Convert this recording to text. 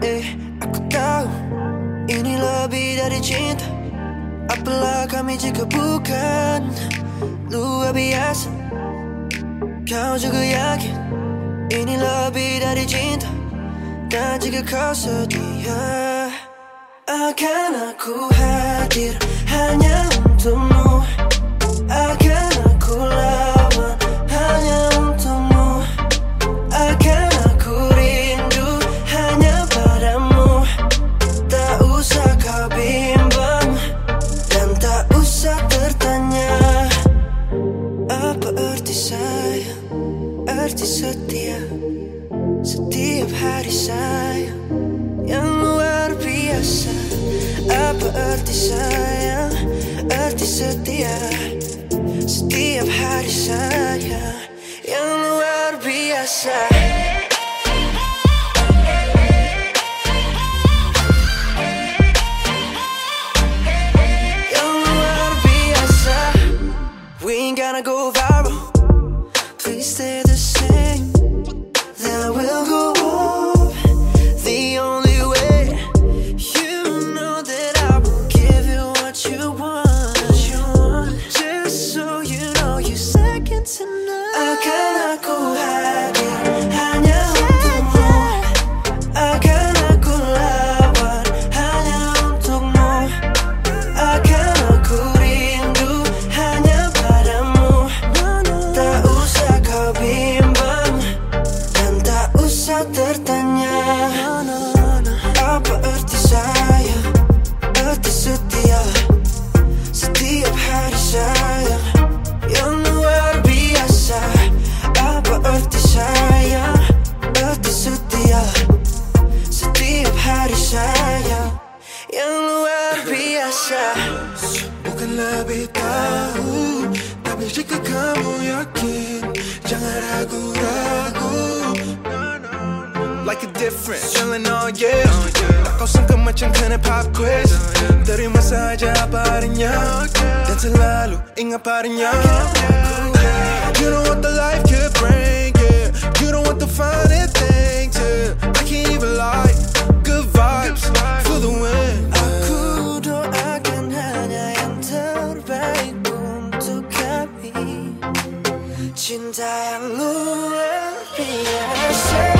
Eh, aku tahu ini lebih dari cinta. Apalah kami jika bukan luar biasa. Kau juga yakin ini lebih dari cinta. Dan jika kau sedia, akan aku hadir hanya untukmu. Sayang, arti setia. Setiap hari sayang yang luar biasa. Apa arti sayang, arti setia. Setiap hari sayang yang luar biasa. Gonna go viral. Please stay the same. Tertanya. Apa arti sayang, arti setia. Setiap hari sayang yang luar biasa. Apa arti sayang, arti setia. Setiap hari sayang yang luar biasa. Bukan lebih tahu Tapi jika kamu yakin Jangan ragu-ragu like a difference. Feeling all yes Kau sangka macam kena pop quiz. Terima saja apa adanya Dan selalu ingat padanya You don't want the life could bring, yeah. You don't want the finer things, yeah. I can't even lie. Good vibes for the win. Aku doakan hanya yang terbaik untuk kami Cinta yang luar biasa